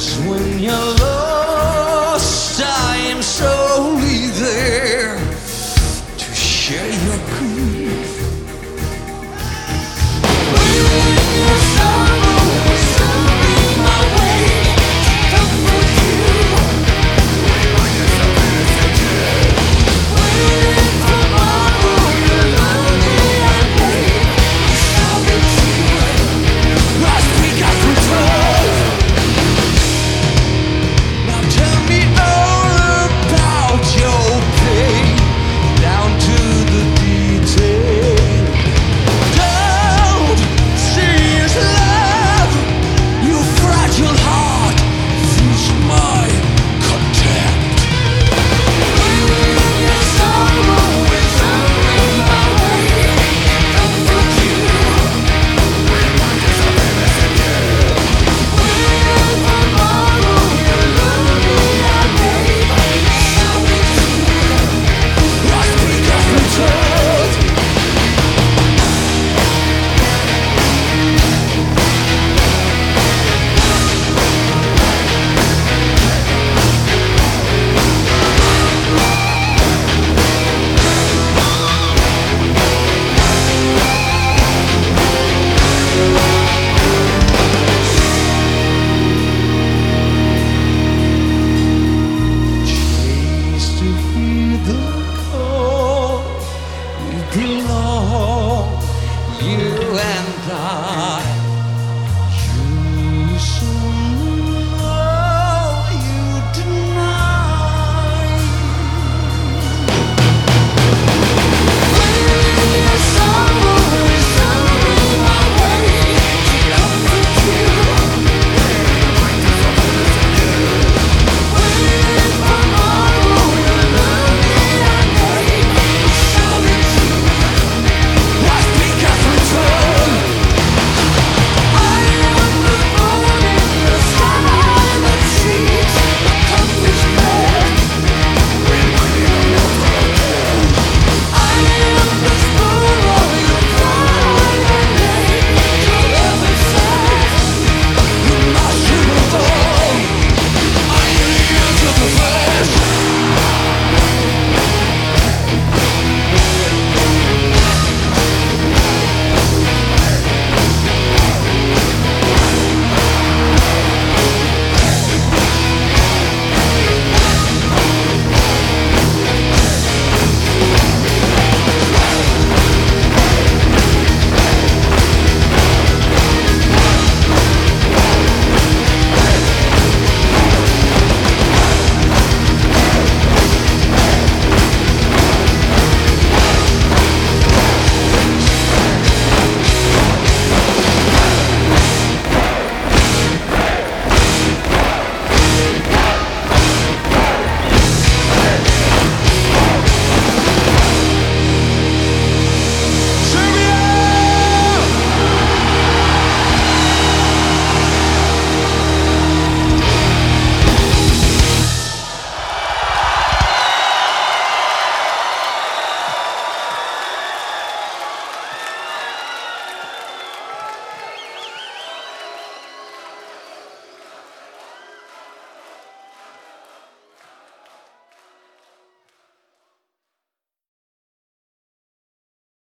Cause when you're lost, I am solely there to share your grief. belong, you and I.